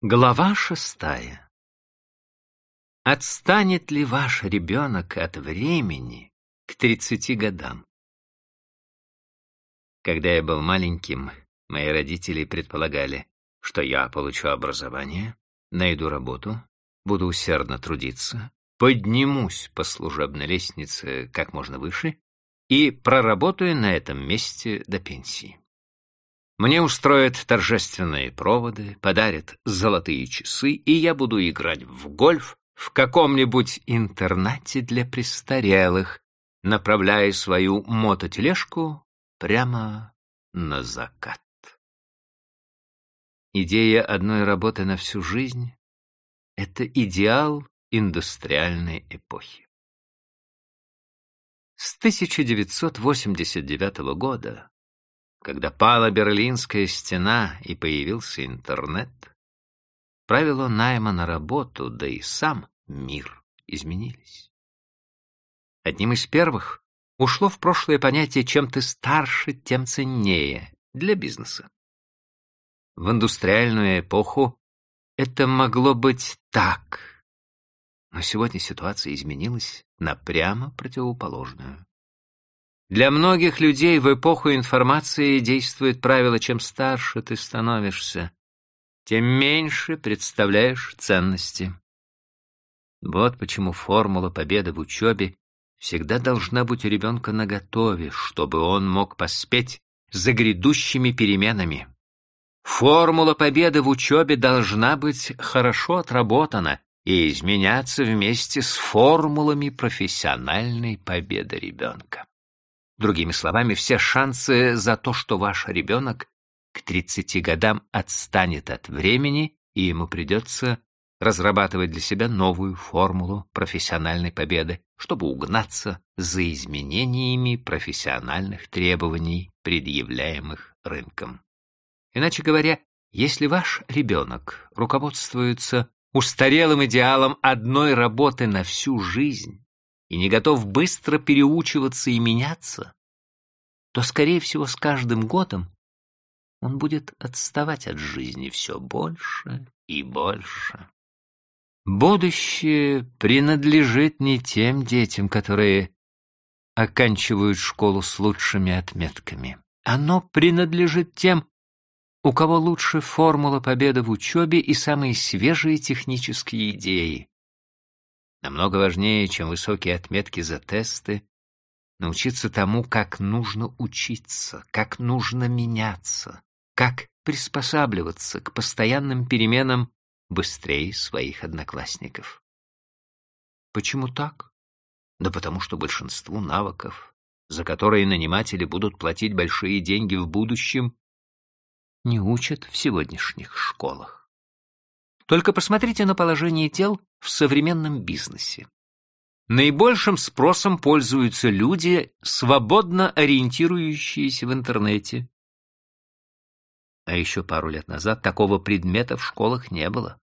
Глава шестая. Отстанет ли ваш ребенок от времени к тридцати годам? Когда я был маленьким, мои родители предполагали, что я получу образование, найду работу, буду усердно трудиться, поднимусь по служебной лестнице как можно выше и проработаю на этом месте до пенсии. Мне устроят торжественные проводы, подарят золотые часы, и я буду играть в гольф в каком-нибудь интернате для престарелых, направляя свою мототележку прямо на закат. Идея одной работы на всю жизнь — это идеал индустриальной эпохи. С 1989 года когда пала Берлинская стена и появился интернет, правила найма на работу, да и сам мир изменились. Одним из первых ушло в прошлое понятие «чем ты старше, тем ценнее» для бизнеса. В индустриальную эпоху это могло быть так, но сегодня ситуация изменилась на прямо противоположную. Для многих людей в эпоху информации действует правило «чем старше ты становишься, тем меньше представляешь ценности». Вот почему формула победы в учебе всегда должна быть у ребенка наготове, чтобы он мог поспеть за грядущими переменами. Формула победы в учебе должна быть хорошо отработана и изменяться вместе с формулами профессиональной победы ребенка. Другими словами, все шансы за то, что ваш ребенок к 30 годам отстанет от времени, и ему придется разрабатывать для себя новую формулу профессиональной победы, чтобы угнаться за изменениями профессиональных требований, предъявляемых рынком. Иначе говоря, если ваш ребенок руководствуется устарелым идеалом одной работы на всю жизнь, и не готов быстро переучиваться и меняться, то, скорее всего, с каждым годом он будет отставать от жизни все больше и больше. Будущее принадлежит не тем детям, которые оканчивают школу с лучшими отметками. Оно принадлежит тем, у кого лучше формула победы в учебе и самые свежие технические идеи. Намного важнее, чем высокие отметки за тесты, научиться тому, как нужно учиться, как нужно меняться, как приспосабливаться к постоянным переменам быстрее своих одноклассников. Почему так? Да потому что большинству навыков, за которые наниматели будут платить большие деньги в будущем, не учат в сегодняшних школах. Только посмотрите на положение тел в современном бизнесе. Наибольшим спросом пользуются люди, свободно ориентирующиеся в интернете. А еще пару лет назад такого предмета в школах не было.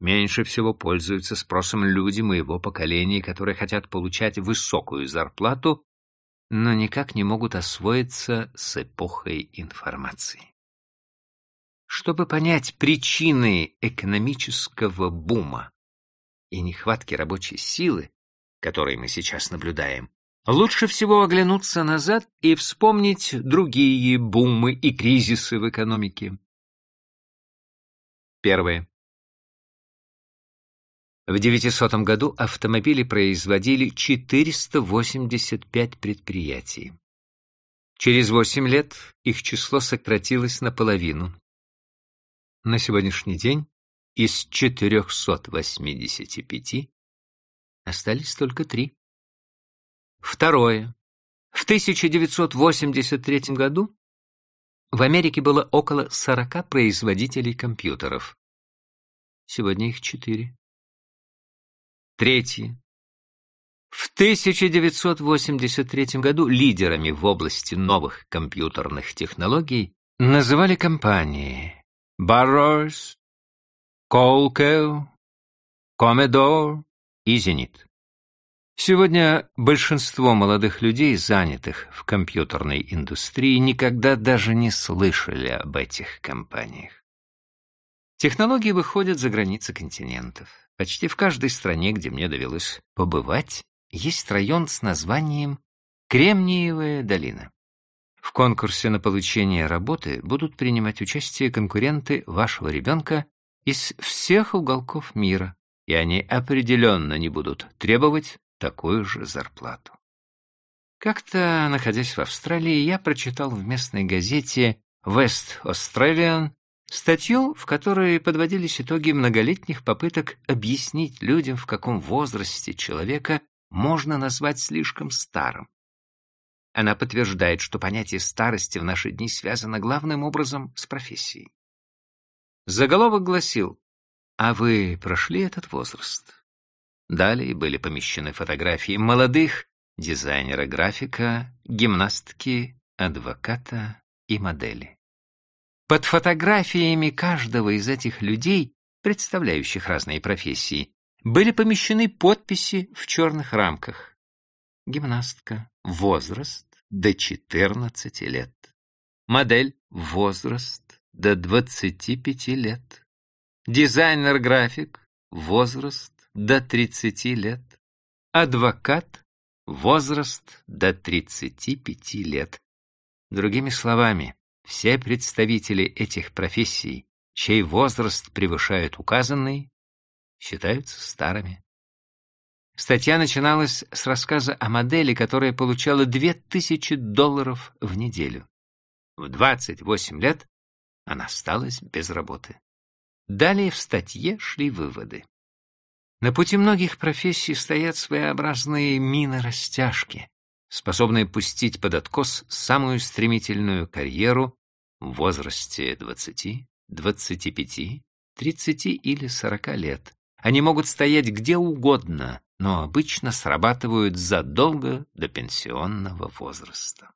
Меньше всего пользуются спросом люди моего поколения, которые хотят получать высокую зарплату, но никак не могут освоиться с эпохой информации. Чтобы понять причины экономического бума и нехватки рабочей силы, которые мы сейчас наблюдаем, лучше всего оглянуться назад и вспомнить другие бумы и кризисы в экономике. Первое. В 900 году автомобили производили 485 предприятий. Через 8 лет их число сократилось наполовину. На сегодняшний день из 485 остались только три. Второе. В 1983 году в Америке было около 40 производителей компьютеров. Сегодня их четыре. Третье. В 1983 году лидерами в области новых компьютерных технологий называли компании Burroughs, Колкео, Commodore и Зенит. Сегодня большинство молодых людей, занятых в компьютерной индустрии, никогда даже не слышали об этих компаниях. Технологии выходят за границы континентов. Почти в каждой стране, где мне довелось побывать, есть район с названием Кремниевая долина. В конкурсе на получение работы будут принимать участие конкуренты вашего ребенка из всех уголков мира, и они определенно не будут требовать такую же зарплату. Как-то, находясь в Австралии, я прочитал в местной газете West Australian статью, в которой подводились итоги многолетних попыток объяснить людям, в каком возрасте человека можно назвать слишком старым. Она подтверждает, что понятие старости в наши дни связано главным образом с профессией. Заголовок гласил «А вы прошли этот возраст?» Далее были помещены фотографии молодых дизайнера-графика, гимнастки, адвоката и модели. Под фотографиями каждого из этих людей, представляющих разные профессии, были помещены подписи в черных рамках гимнастка, возраст до 14 лет. Модель, возраст до 25 лет. Дизайнер-график, возраст до 30 лет. Адвокат, возраст до 35 лет. Другими словами, все представители этих профессий, чей возраст превышает указанный, считаются старыми. Статья начиналась с рассказа о модели, которая получала 2000 долларов в неделю. В 28 лет она осталась без работы. Далее в статье шли выводы. На пути многих профессий стоят своеобразные мины-растяжки, способные пустить под откос самую стремительную карьеру в возрасте 20, 25, 30 или 40 лет. Они могут стоять где угодно, но обычно срабатывают задолго до пенсионного возраста.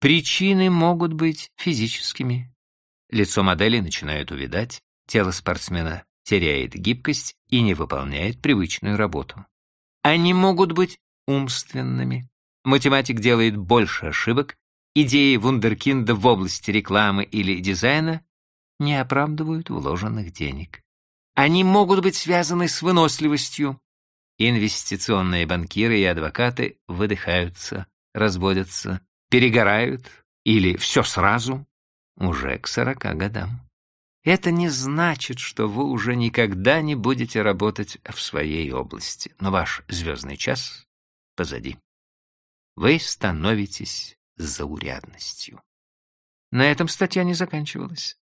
Причины могут быть физическими. Лицо модели начинает увядать, тело спортсмена теряет гибкость и не выполняет привычную работу. Они могут быть умственными. Математик делает больше ошибок, идеи вундеркинда в области рекламы или дизайна не оправдывают вложенных денег. Они могут быть связаны с выносливостью. Инвестиционные банкиры и адвокаты выдыхаются, разводятся, перегорают или все сразу уже к сорока годам. Это не значит, что вы уже никогда не будете работать в своей области, но ваш звездный час позади. Вы становитесь заурядностью. На этом статья не заканчивалась.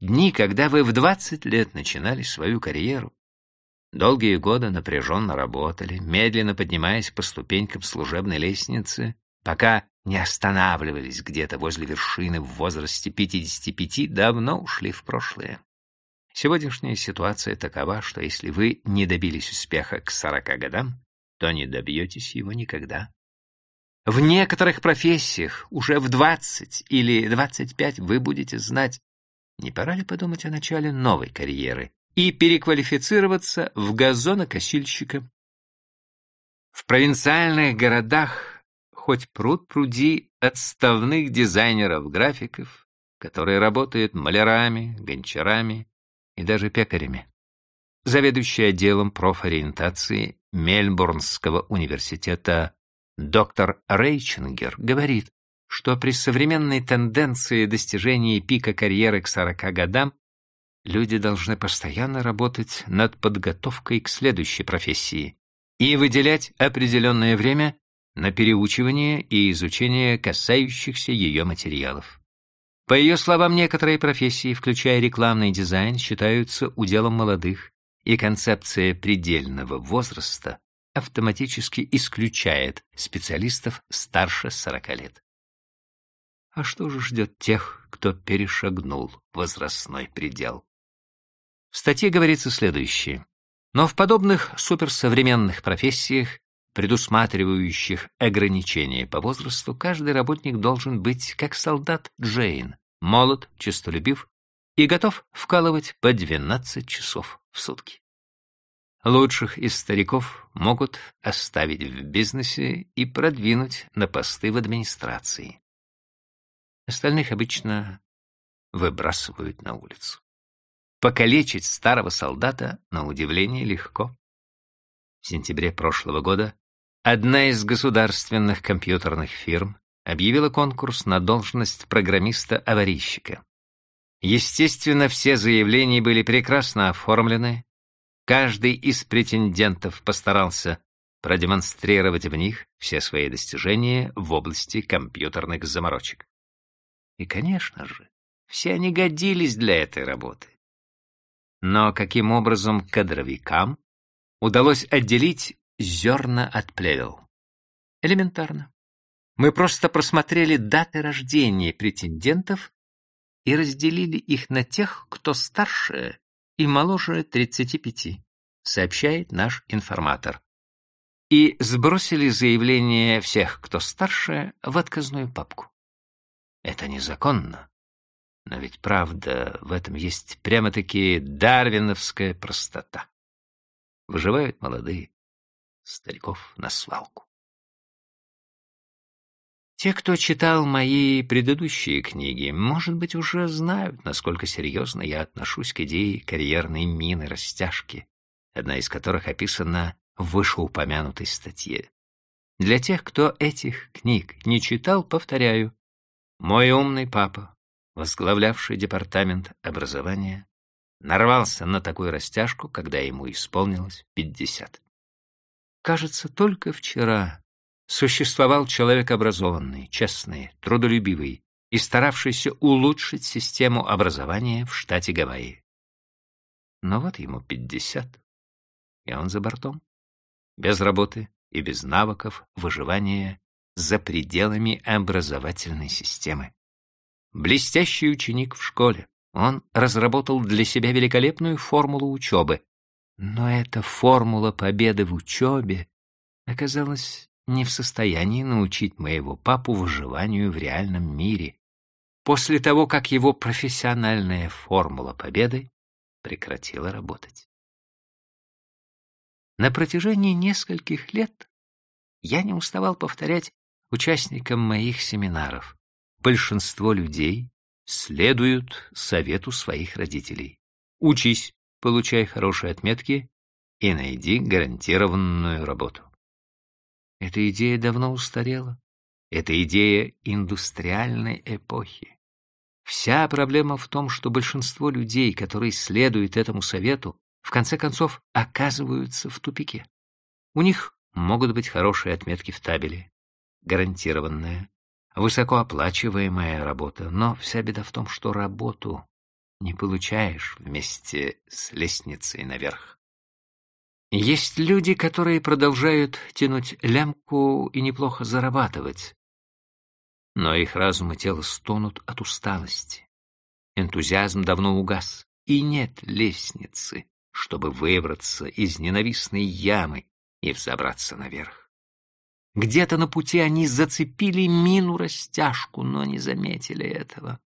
Дни, когда вы в 20 лет начинали свою карьеру, долгие годы напряженно работали, медленно поднимаясь по ступенькам служебной лестницы, пока не останавливались где-то возле вершины в возрасте 55, давно ушли в прошлое. Сегодняшняя ситуация такова, что если вы не добились успеха к 40 годам, то не добьетесь его никогда. В некоторых профессиях уже в 20 или 25 вы будете знать, не пора ли подумать о начале новой карьеры и переквалифицироваться в газонокосильщика? В провинциальных городах хоть пруд пруди отставных дизайнеров-графиков, которые работают малярами, гончарами и даже пекарями. Заведующий отделом профориентации Мельбурнского университета доктор Рейчингер говорит, что при современной тенденции достижения пика карьеры к 40 годам люди должны постоянно работать над подготовкой к следующей профессии и выделять определенное время на переучивание и изучение касающихся ее материалов. По ее словам, некоторые профессии, включая рекламный дизайн, считаются уделом молодых, и концепция предельного возраста автоматически исключает специалистов старше 40 лет. А что же ждет тех, кто перешагнул возрастной предел? В статье говорится следующее. Но в подобных суперсовременных профессиях, предусматривающих ограничения по возрасту, каждый работник должен быть как солдат Джейн, молод, честолюбив и готов вкалывать по 12 часов в сутки. Лучших из стариков могут оставить в бизнесе и продвинуть на посты в администрации. Остальных обычно выбрасывают на улицу. Покалечить старого солдата на удивление легко. В сентябре прошлого года одна из государственных компьютерных фирм объявила конкурс на должность программиста-аварийщика. Естественно, все заявления были прекрасно оформлены, каждый из претендентов постарался продемонстрировать в них все свои достижения в области компьютерных заморочек. И, конечно же, все они годились для этой работы. Но каким образом кадровикам удалось отделить зерна от плевел? Элементарно. Мы просто просмотрели даты рождения претендентов и разделили их на тех, кто старше и моложе 35, сообщает наш информатор. И сбросили заявление всех, кто старше, в отказную папку. Это незаконно. Но ведь правда, в этом есть прямо-таки дарвиновская простота. Выживают молодые, стариков на свалку. Те, кто читал мои предыдущие книги, может быть, уже знают, насколько серьезно я отношусь к идее карьерной мины растяжки, одна из которых описана в вышеупомянутой статье. Для тех, кто этих книг не читал, повторяю, мой умный папа, возглавлявший департамент образования, нарвался на такую растяжку, когда ему исполнилось пятьдесят. Кажется, только вчера существовал человек образованный, честный, трудолюбивый и старавшийся улучшить систему образования в штате Гавайи. Но вот ему пятьдесят, и он за бортом, без работы и без навыков выживания за пределами образовательной системы. Блестящий ученик в школе, он разработал для себя великолепную формулу учебы, но эта формула победы в учебе оказалась не в состоянии научить моего папу выживанию в реальном мире, после того, как его профессиональная формула победы прекратила работать. На протяжении нескольких лет я не уставал повторять участникам моих семинаров. Большинство людей следуют совету своих родителей. Учись, получай хорошие отметки и найди гарантированную работу. Эта идея давно устарела. Это идея индустриальной эпохи. Вся проблема в том, что большинство людей, которые следуют этому совету, в конце концов оказываются в тупике. У них могут быть хорошие отметки в табеле, гарантированная, высокооплачиваемая работа, но вся беда в том, что работу не получаешь вместе с лестницей наверх. Есть люди, которые продолжают тянуть лямку и неплохо зарабатывать, но их разум и тело стонут от усталости. Энтузиазм давно угас, и нет лестницы, чтобы выбраться из ненавистной ямы и взобраться наверх. Где-то на пути они зацепили мину-растяжку, но не заметили этого.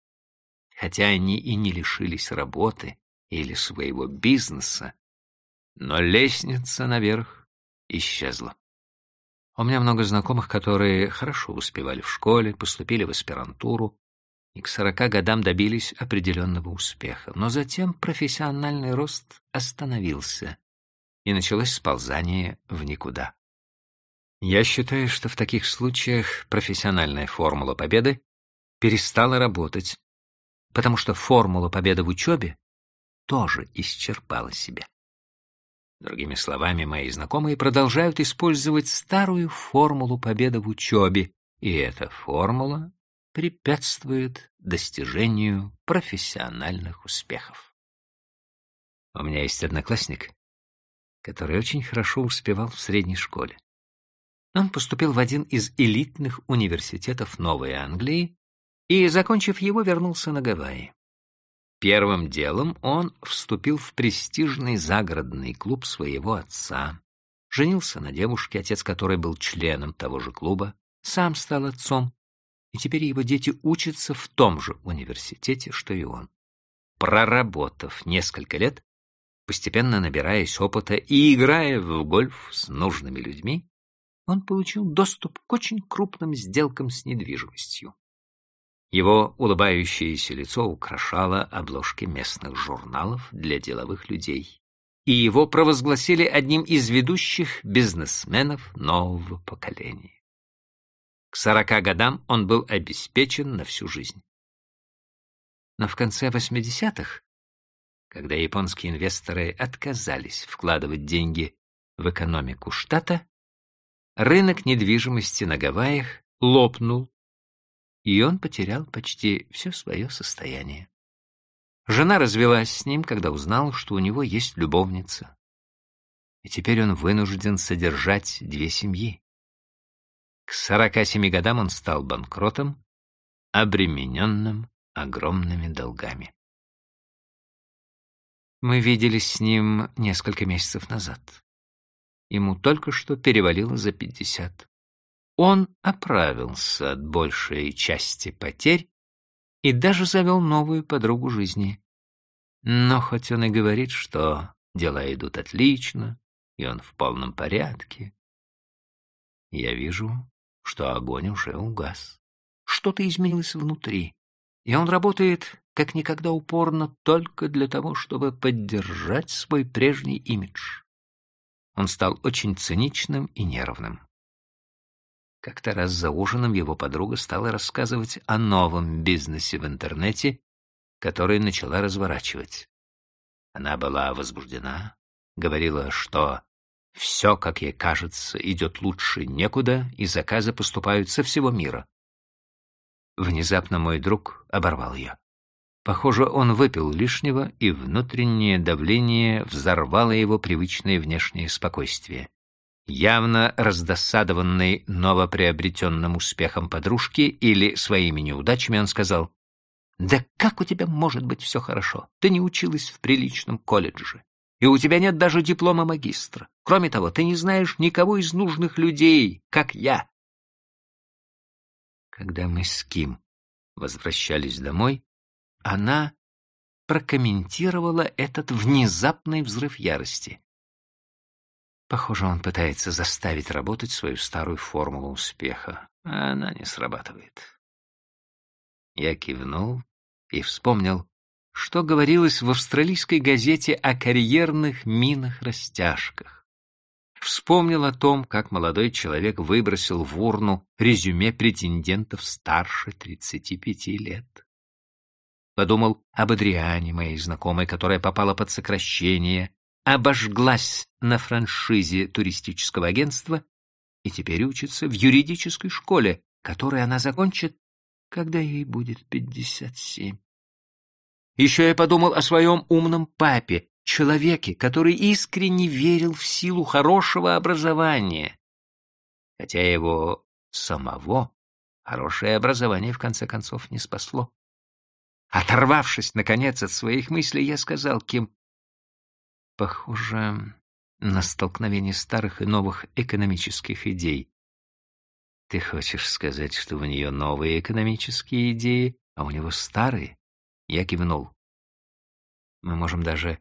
Хотя они и не лишились работы или своего бизнеса, но лестница наверх исчезла. У меня много знакомых, которые хорошо успевали в школе, поступили в аспирантуру и к сорока годам добились определенного успеха. Но затем профессиональный рост остановился, и началось сползание в никуда. Я считаю, что в таких случаях профессиональная формула победы перестала работать, потому что формула победы в учебе тоже исчерпала себя. Другими словами, мои знакомые продолжают использовать старую формулу победы в учебе, и эта формула препятствует достижению профессиональных успехов. У меня есть одноклассник, который очень хорошо успевал в средней школе. Он поступил в один из элитных университетов Новой Англии и, закончив его, вернулся на Гавайи. Первым делом он вступил в престижный загородный клуб своего отца, женился на девушке, отец которой был членом того же клуба, сам стал отцом, и теперь его дети учатся в том же университете, что и он. Проработав несколько лет, постепенно набираясь опыта и играя в гольф с нужными людьми, он получил доступ к очень крупным сделкам с недвижимостью. Его улыбающееся лицо украшало обложки местных журналов для деловых людей, и его провозгласили одним из ведущих бизнесменов нового поколения. К сорока годам он был обеспечен на всю жизнь. Но в конце 80-х, когда японские инвесторы отказались вкладывать деньги в экономику штата, рынок недвижимости на Гавайях лопнул и он потерял почти все свое состояние. Жена развелась с ним, когда узнал, что у него есть любовница. И теперь он вынужден содержать две семьи. К сорока семи годам он стал банкротом, обремененным огромными долгами. Мы виделись с ним несколько месяцев назад. Ему только что перевалило за пятьдесят. Он оправился от большей части потерь и даже завел новую подругу жизни. Но хоть он и говорит, что дела идут отлично, и он в полном порядке, я вижу, что огонь уже угас. Что-то изменилось внутри, и он работает как никогда упорно только для того, чтобы поддержать свой прежний имидж. Он стал очень циничным и нервным. Как-то раз за ужином его подруга стала рассказывать о новом бизнесе в интернете, который начала разворачивать. Она была возбуждена, говорила, что все, как ей кажется, идет лучше некуда, и заказы поступают со всего мира. Внезапно мой друг оборвал ее. Похоже, он выпил лишнего, и внутреннее давление взорвало его привычное внешнее спокойствие. Явно раздосадованный новоприобретенным успехом подружки или своими неудачами, он сказал, «Да как у тебя может быть все хорошо? Ты не училась в приличном колледже, и у тебя нет даже диплома магистра. Кроме того, ты не знаешь никого из нужных людей, как я». Когда мы с Ким возвращались домой, она прокомментировала этот внезапный взрыв ярости. Похоже, он пытается заставить работать свою старую формулу успеха, а она не срабатывает. Я кивнул и вспомнил, что говорилось в австралийской газете о карьерных минах-растяжках. Вспомнил о том, как молодой человек выбросил в урну резюме претендентов старше 35 лет. Подумал об Адриане, моей знакомой, которая попала под сокращение, обожглась на франшизе туристического агентства и теперь учится в юридической школе, которую она закончит, когда ей будет пятьдесят семь. Еще я подумал о своем умном папе, человеке, который искренне верил в силу хорошего образования, хотя его самого хорошее образование в конце концов не спасло. Оторвавшись, наконец, от своих мыслей, я сказал Ким, Похоже на столкновение старых и новых экономических идей. Ты хочешь сказать, что у нее новые экономические идеи, а у него старые? Я кивнул. Мы можем даже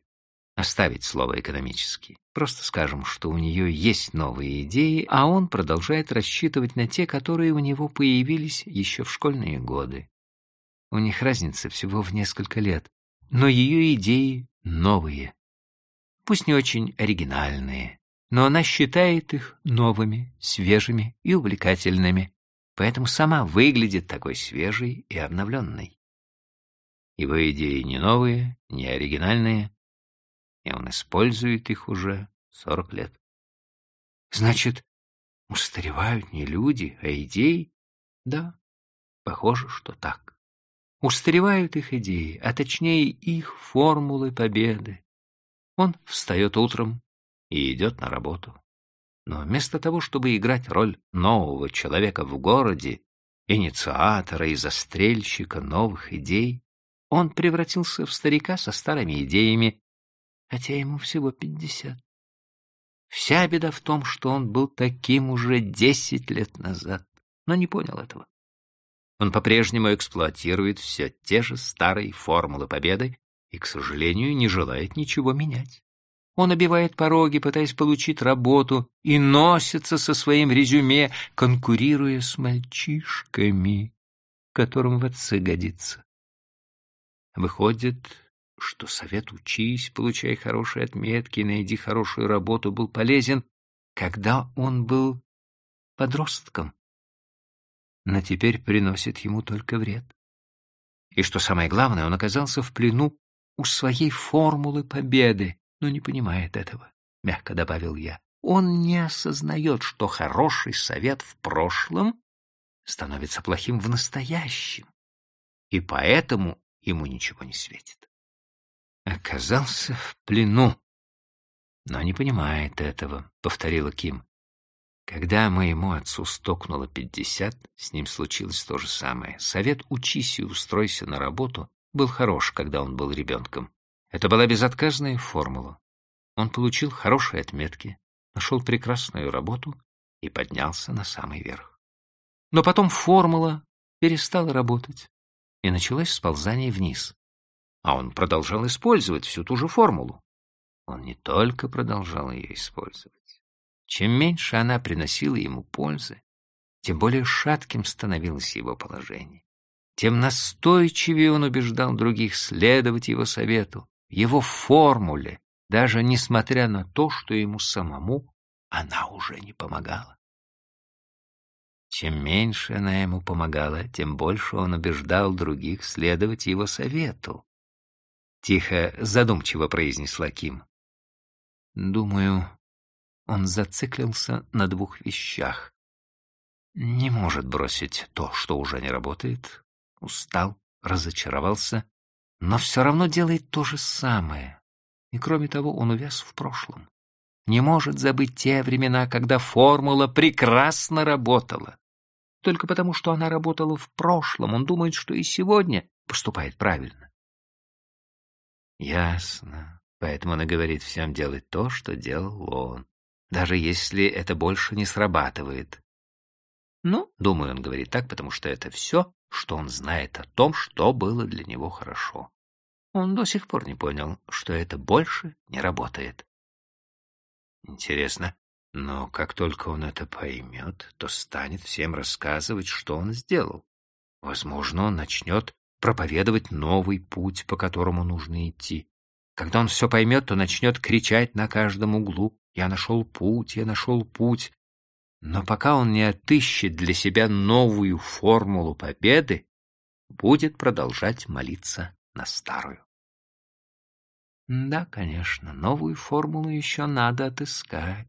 оставить слово «экономический». Просто скажем, что у нее есть новые идеи, а он продолжает рассчитывать на те, которые у него появились еще в школьные годы. У них разница всего в несколько лет, но ее идеи новые пусть не очень оригинальные, но она считает их новыми, свежими и увлекательными, поэтому сама выглядит такой свежей и обновленной. Его идеи не новые, не оригинальные, и он использует их уже сорок лет. Значит, устаревают не люди, а идеи? Да, похоже, что так. Устаревают их идеи, а точнее их формулы победы, он встает утром и идет на работу. Но вместо того, чтобы играть роль нового человека в городе, инициатора и застрельщика новых идей, он превратился в старика со старыми идеями, хотя ему всего пятьдесят. Вся беда в том, что он был таким уже десять лет назад, но не понял этого. Он по-прежнему эксплуатирует все те же старые формулы победы, и, к сожалению, не желает ничего менять. Он обивает пороги, пытаясь получить работу, и носится со своим резюме, конкурируя с мальчишками, которым в отцы годится. Выходит, что совет «учись, получай хорошие отметки, найди хорошую работу» был полезен, когда он был подростком, но теперь приносит ему только вред. И что самое главное, он оказался в плену у своей формулы победы, но не понимает этого, — мягко добавил я. Он не осознает, что хороший совет в прошлом становится плохим в настоящем, и поэтому ему ничего не светит. Оказался в плену, но не понимает этого, — повторила Ким. Когда моему отцу стукнуло пятьдесят, с ним случилось то же самое. Совет «учись и устройся на работу» был хорош, когда он был ребенком. Это была безотказная формула. Он получил хорошие отметки, нашел прекрасную работу и поднялся на самый верх. Но потом формула перестала работать, и началось сползание вниз. А он продолжал использовать всю ту же формулу. Он не только продолжал ее использовать. Чем меньше она приносила ему пользы, тем более шатким становилось его положение. Тем настойчивее он убеждал других следовать его совету, его формуле, даже несмотря на то, что ему самому она уже не помогала. Чем меньше она ему помогала, тем больше он убеждал других следовать его совету. Тихо, задумчиво произнесла Ким. Думаю, он зациклился на двух вещах. Не может бросить то, что уже не работает. Устал, разочаровался, но все равно делает то же самое. И кроме того, он увяз в прошлом. Не может забыть те времена, когда формула прекрасно работала. Только потому, что она работала в прошлом, он думает, что и сегодня поступает правильно. Ясно. Поэтому она говорит всем делать то, что делал он, даже если это больше не срабатывает. Ну, думаю, он говорит так, потому что это все, что он знает о том, что было для него хорошо. Он до сих пор не понял, что это больше не работает. Интересно, но как только он это поймет, то станет всем рассказывать, что он сделал. Возможно, он начнет проповедовать новый путь, по которому нужно идти. Когда он все поймет, то начнет кричать на каждом углу «Я нашел путь, я нашел путь». Но пока он не отыщет для себя новую формулу победы, будет продолжать молиться на старую. Да, конечно, новую формулу еще надо отыскать.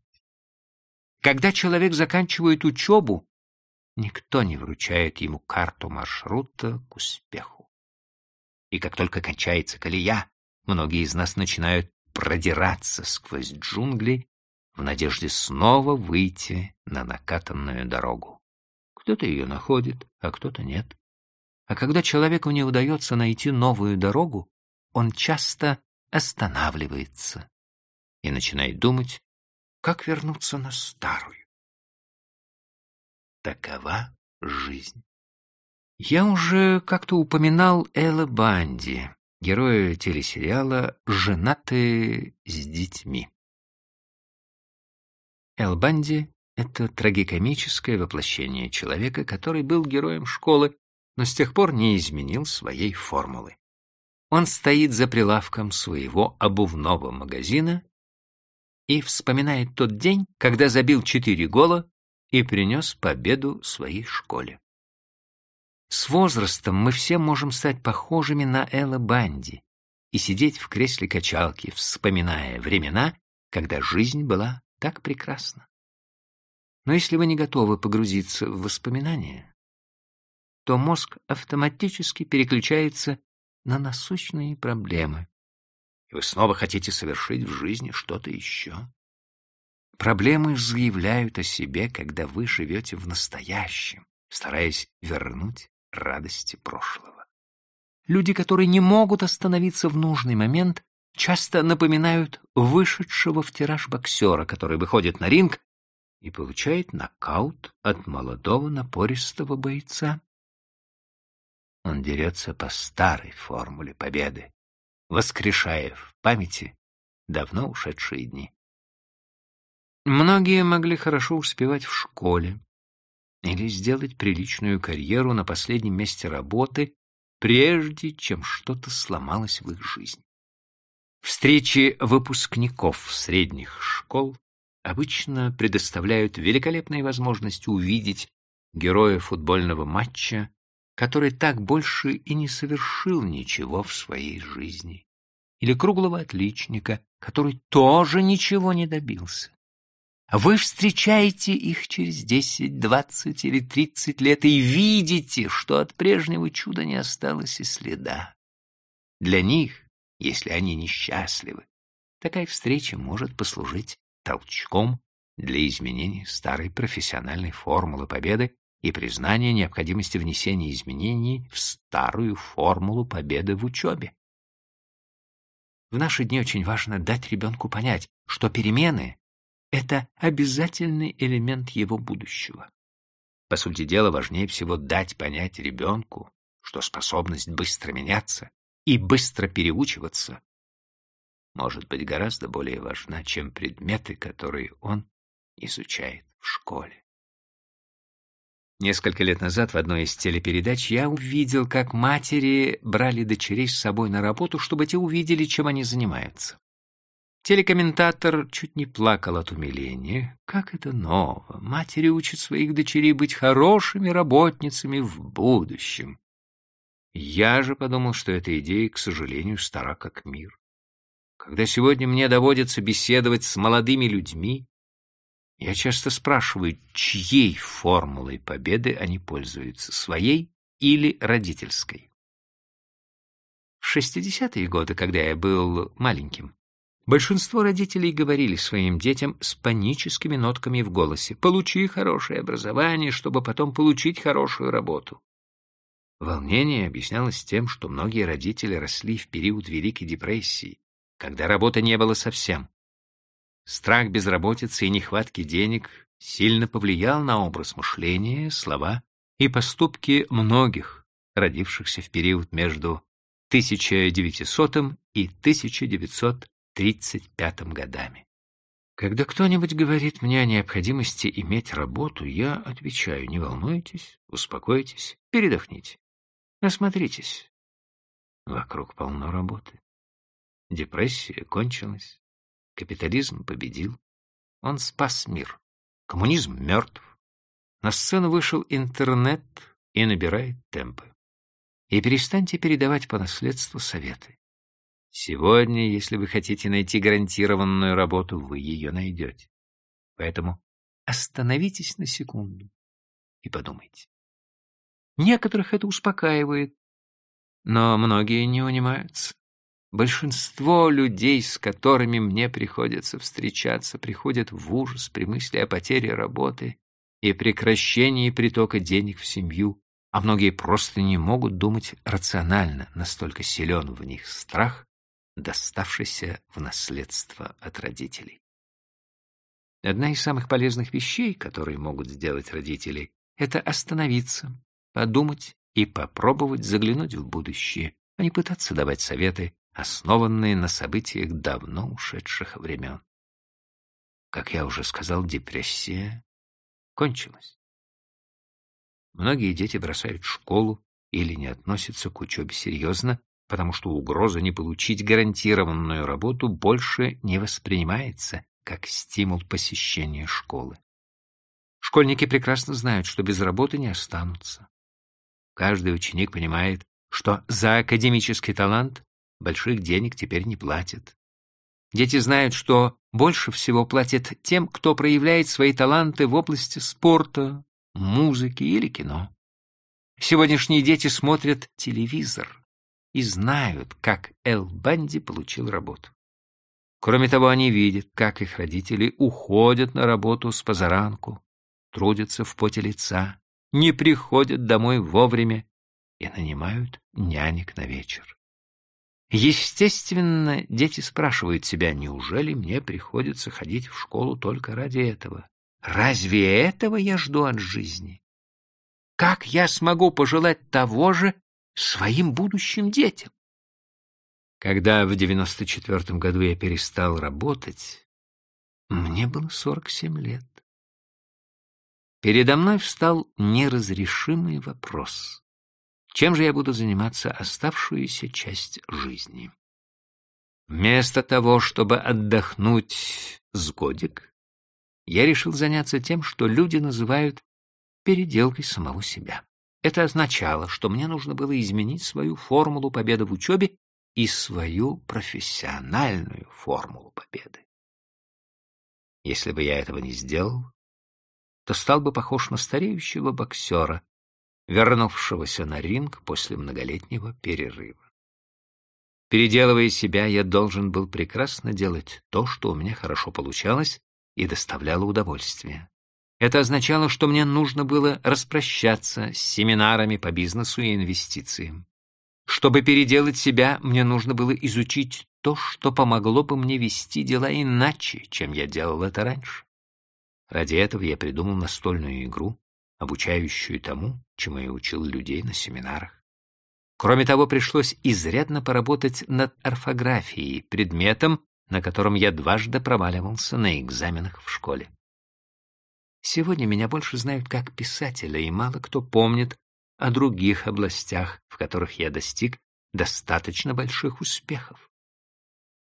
Когда человек заканчивает учебу, никто не вручает ему карту маршрута к успеху. И как только кончается колея, многие из нас начинают продираться сквозь джунгли в надежде снова выйти на накатанную дорогу. Кто-то ее находит, а кто-то нет. А когда человеку не удается найти новую дорогу, он часто останавливается и начинает думать, как вернуться на старую. Такова жизнь. Я уже как-то упоминал Элла Банди, героя телесериала «Женатые с детьми». Эл Банди — это трагикомическое воплощение человека, который был героем школы, но с тех пор не изменил своей формулы. Он стоит за прилавком своего обувного магазина и вспоминает тот день, когда забил четыре гола и принес победу своей школе. С возрастом мы все можем стать похожими на Элла Банди и сидеть в кресле качалки, вспоминая времена, когда жизнь была так прекрасна. Но если вы не готовы погрузиться в воспоминания, то мозг автоматически переключается на насущные проблемы. И вы снова хотите совершить в жизни что-то еще. Проблемы заявляют о себе, когда вы живете в настоящем, стараясь вернуть радости прошлого. Люди, которые не могут остановиться в нужный момент, часто напоминают вышедшего в тираж боксера, который выходит на ринг и получает нокаут от молодого напористого бойца. Он дерется по старой формуле победы, воскрешая в памяти давно ушедшие дни. Многие могли хорошо успевать в школе, или сделать приличную карьеру на последнем месте работы, прежде чем что-то сломалось в их жизни. Встречи выпускников средних школ обычно предоставляют великолепные возможности увидеть героя футбольного матча, который так больше и не совершил ничего в своей жизни, или круглого отличника, который тоже ничего не добился. Вы встречаете их через десять, двадцать или тридцать лет и видите, что от прежнего чуда не осталось и следа. Для них, если они несчастливы, такая встреча может послужить толчком для изменения старой профессиональной формулы победы и признания необходимости внесения изменений в старую формулу победы в учебе. В наши дни очень важно дать ребенку понять, что перемены это обязательный элемент его будущего. По сути дела, важнее всего дать понять ребенку, что способность быстро меняться и быстро переучиваться может быть гораздо более важна, чем предметы, которые он изучает в школе. Несколько лет назад в одной из телепередач я увидел, как матери брали дочерей с собой на работу, чтобы те увидели, чем они занимаются. Телекомментатор чуть не плакал от умиления. Как это ново! Матери учат своих дочерей быть хорошими работницами в будущем. Я же подумал, что эта идея, к сожалению, стара как мир. Когда сегодня мне доводится беседовать с молодыми людьми, я часто спрашиваю, чьей формулой победы они пользуются, своей или родительской. В 60-е годы, когда я был маленьким, Большинство родителей говорили своим детям с паническими нотками в голосе «Получи хорошее образование, чтобы потом получить хорошую работу». Волнение объяснялось тем, что многие родители росли в период Великой депрессии, когда работы не было совсем. Страх безработицы и нехватки денег сильно повлиял на образ мышления, слова и поступки многих, родившихся в период между 1900 и 1900 35 годами. Когда кто-нибудь говорит мне о необходимости иметь работу, я отвечаю, не волнуйтесь, успокойтесь, передохните, осмотритесь. Вокруг полно работы. Депрессия кончилась, капитализм победил, он спас мир, коммунизм мертв. На сцену вышел интернет и набирает темпы. И перестаньте передавать по наследству советы. Сегодня, если вы хотите найти гарантированную работу, вы ее найдете. Поэтому остановитесь на секунду и подумайте. Некоторых это успокаивает, но многие не унимаются. Большинство людей, с которыми мне приходится встречаться, приходят в ужас при мысли о потере работы и прекращении притока денег в семью, а многие просто не могут думать рационально, настолько силен в них страх доставшийся в наследство от родителей. Одна из самых полезных вещей, которые могут сделать родители, это остановиться, подумать и попробовать заглянуть в будущее, а не пытаться давать советы, основанные на событиях давно ушедших времен. Как я уже сказал, депрессия кончилась. Многие дети бросают школу или не относятся к учебе серьезно, потому что угроза не получить гарантированную работу больше не воспринимается как стимул посещения школы. Школьники прекрасно знают, что без работы не останутся. Каждый ученик понимает, что за академический талант больших денег теперь не платят. Дети знают, что больше всего платят тем, кто проявляет свои таланты в области спорта, музыки или кино. Сегодняшние дети смотрят телевизор, и знают, как Эл Банди получил работу. Кроме того, они видят, как их родители уходят на работу с позаранку, трудятся в поте лица, не приходят домой вовремя и нанимают нянек на вечер. Естественно, дети спрашивают себя, неужели мне приходится ходить в школу только ради этого? Разве этого я жду от жизни? Как я смогу пожелать того же своим будущим детям. Когда в 94 году я перестал работать, мне было 47 лет. Передо мной встал неразрешимый вопрос. Чем же я буду заниматься оставшуюся часть жизни? Вместо того, чтобы отдохнуть с годик, я решил заняться тем, что люди называют переделкой самого себя. Это означало, что мне нужно было изменить свою формулу победы в учебе и свою профессиональную формулу победы. Если бы я этого не сделал, то стал бы похож на стареющего боксера, вернувшегося на ринг после многолетнего перерыва. Переделывая себя, я должен был прекрасно делать то, что у меня хорошо получалось и доставляло удовольствие. Это означало, что мне нужно было распрощаться с семинарами по бизнесу и инвестициям. Чтобы переделать себя, мне нужно было изучить то, что помогло бы мне вести дела иначе, чем я делал это раньше. Ради этого я придумал настольную игру, обучающую тому, чему я учил людей на семинарах. Кроме того, пришлось изрядно поработать над орфографией, предметом, на котором я дважды проваливался на экзаменах в школе. Сегодня меня больше знают как писателя, и мало кто помнит о других областях, в которых я достиг достаточно больших успехов.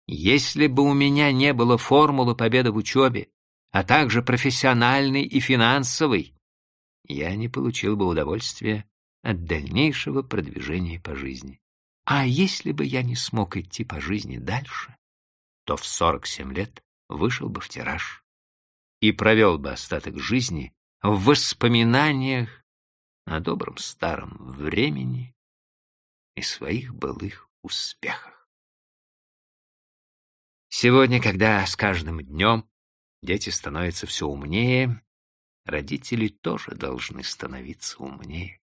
Если бы у меня не было формулы победы в учебе, а также профессиональной и финансовой, я не получил бы удовольствия от дальнейшего продвижения по жизни. А если бы я не смог идти по жизни дальше, то в 47 лет вышел бы в тираж и провел бы остаток жизни в воспоминаниях о добром старом времени и своих былых успехах. Сегодня, когда с каждым днем дети становятся все умнее, родители тоже должны становиться умнее.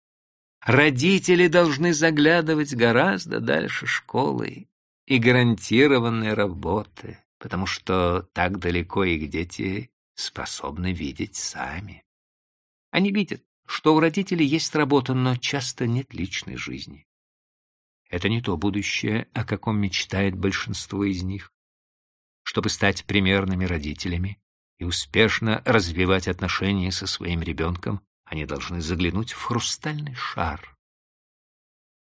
Родители должны заглядывать гораздо дальше школы и гарантированной работы, потому что так далеко их дети способны видеть сами. Они видят, что у родителей есть работа, но часто нет личной жизни. Это не то будущее, о каком мечтает большинство из них. Чтобы стать примерными родителями и успешно развивать отношения со своим ребенком, они должны заглянуть в хрустальный шар,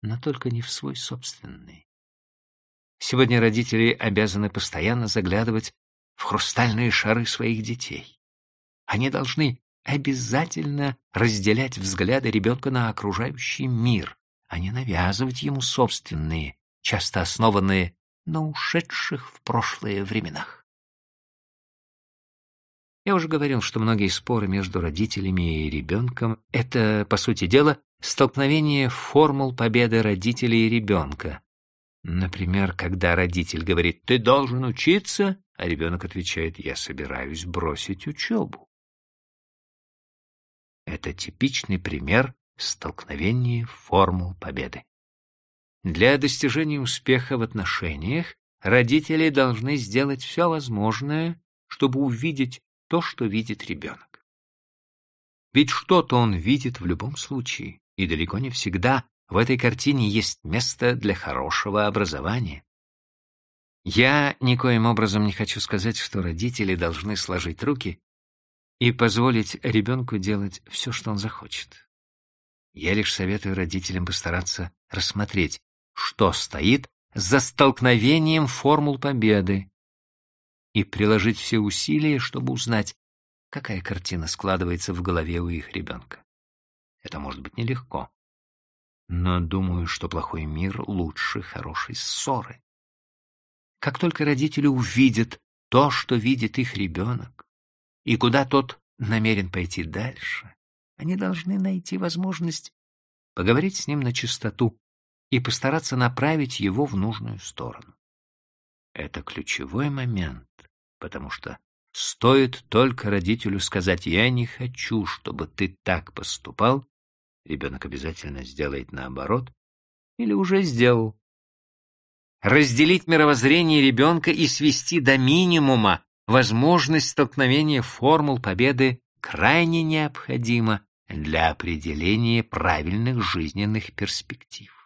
но только не в свой собственный. Сегодня родители обязаны постоянно заглядывать в хрустальные шары своих детей. Они должны обязательно разделять взгляды ребенка на окружающий мир, а не навязывать ему собственные, часто основанные на ушедших в прошлое временах. Я уже говорил, что многие споры между родителями и ребенком — это, по сути дела, столкновение формул победы родителей и ребенка. Например, когда родитель говорит «ты должен учиться», а ребенок отвечает «Я собираюсь бросить учебу». Это типичный пример столкновения формул победы. Для достижения успеха в отношениях родители должны сделать все возможное, чтобы увидеть то, что видит ребенок. Ведь что-то он видит в любом случае, и далеко не всегда в этой картине есть место для хорошего образования. Я никоим образом не хочу сказать, что родители должны сложить руки и позволить ребенку делать все, что он захочет. Я лишь советую родителям постараться рассмотреть, что стоит за столкновением формул победы, и приложить все усилия, чтобы узнать, какая картина складывается в голове у их ребенка. Это может быть нелегко, но думаю, что плохой мир лучше хорошей ссоры. Как только родители увидят то, что видит их ребенок, и куда тот намерен пойти дальше, они должны найти возможность поговорить с ним на чистоту и постараться направить его в нужную сторону. Это ключевой момент, потому что стоит только родителю сказать «я не хочу, чтобы ты так поступал», ребенок обязательно сделает наоборот или уже сделал. Разделить мировоззрение ребенка и свести до минимума возможность столкновения формул победы крайне необходимо для определения правильных жизненных перспектив.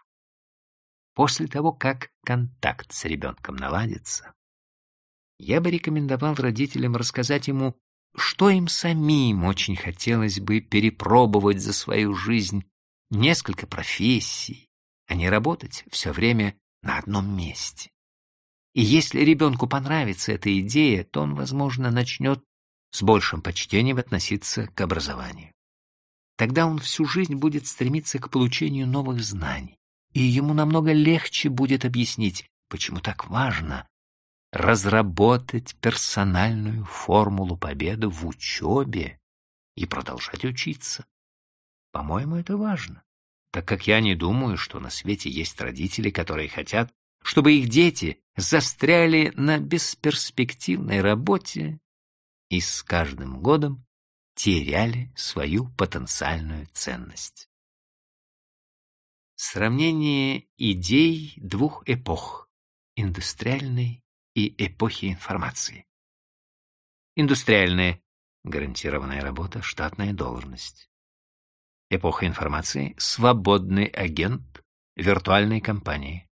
После того, как контакт с ребенком наладится, я бы рекомендовал родителям рассказать ему что им самим очень хотелось бы перепробовать за свою жизнь несколько профессий, а не работать все время на одном месте. И если ребенку понравится эта идея, то он, возможно, начнет с большим почтением относиться к образованию. Тогда он всю жизнь будет стремиться к получению новых знаний, и ему намного легче будет объяснить, почему так важно разработать персональную формулу победы в учебе и продолжать учиться. По-моему, это важно, так как я не думаю, что на свете есть родители, которые хотят, чтобы их дети застряли на бесперспективной работе и с каждым годом теряли свою потенциальную ценность. Сравнение идей двух эпох – индустриальной и эпохи информации. Индустриальная – гарантированная работа, штатная должность. Эпоха информации – свободный агент виртуальной компании.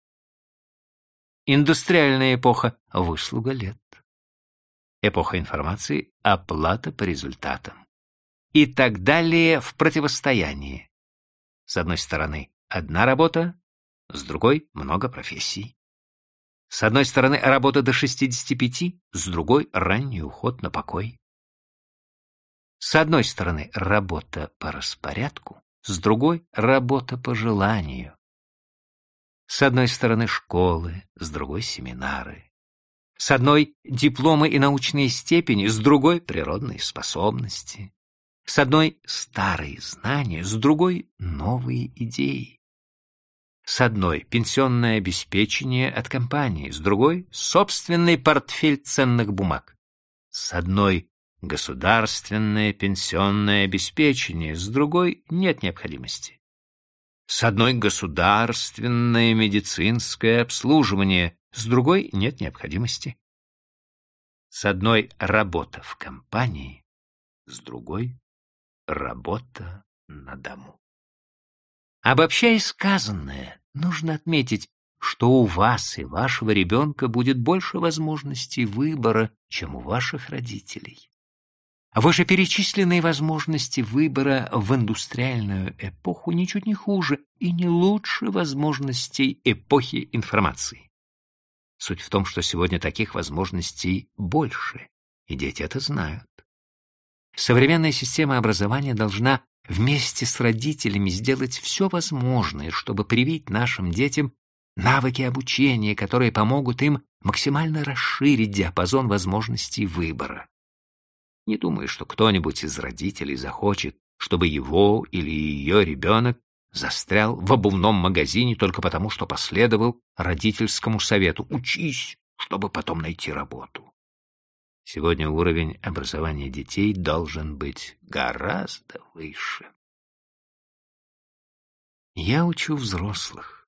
Индустриальная эпоха – выслуга лет. Эпоха информации – оплата по результатам. И так далее в противостоянии. С одной стороны, одна работа, с другой — много профессий. С одной стороны, работа до 65, с другой — ранний уход на покой. С одной стороны, работа по распорядку, с другой — работа по желанию. С одной стороны, школы, с другой — семинары. С одной — дипломы и научные степени, с другой — природные способности. С одной — старые знания, с другой — новые идеи. С одной — пенсионное обеспечение от компании, с другой — собственный портфель ценных бумаг. С одной — государственное пенсионное обеспечение, с другой — нет необходимости. С одной — государственное медицинское обслуживание, с другой — нет необходимости. С одной — работа в компании, с другой — работа на дому. Обобщая сказанное, нужно отметить, что у вас и вашего ребенка будет больше возможностей выбора, чем у ваших родителей. Вышеперечисленные возможности выбора в индустриальную эпоху ничуть не хуже и не лучше возможностей эпохи информации. Суть в том, что сегодня таких возможностей больше, и дети это знают. Современная система образования должна вместе с родителями сделать все возможное, чтобы привить нашим детям навыки обучения, которые помогут им максимально расширить диапазон возможностей выбора. Не думаю, что кто-нибудь из родителей захочет, чтобы его или ее ребенок застрял в обувном магазине только потому, что последовал родительскому совету «учись, чтобы потом найти работу». Сегодня уровень образования детей должен быть гораздо выше. Я учу взрослых.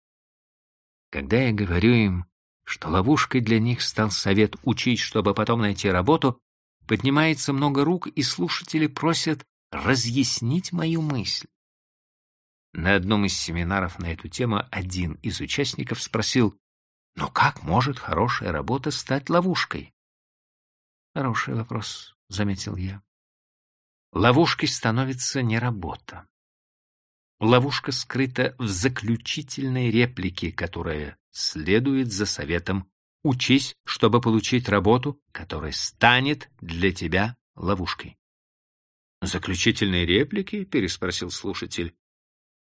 Когда я говорю им, что ловушкой для них стал совет учить, чтобы потом найти работу, поднимается много рук, и слушатели просят разъяснить мою мысль. На одном из семинаров на эту тему один из участников спросил, «Но как может хорошая работа стать ловушкой?» Хороший вопрос, — заметил я. Ловушкой становится не работа. Ловушка скрыта в заключительной реплике, которая следует за советом «Учись, чтобы получить работу, которая станет для тебя ловушкой». «Заключительные реплики?» — переспросил слушатель.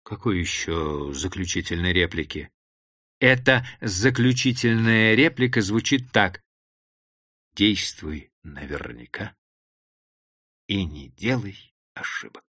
«Какой еще заключительной реплики?» «Эта заключительная реплика звучит так. Действуй наверняка и не делай ошибок.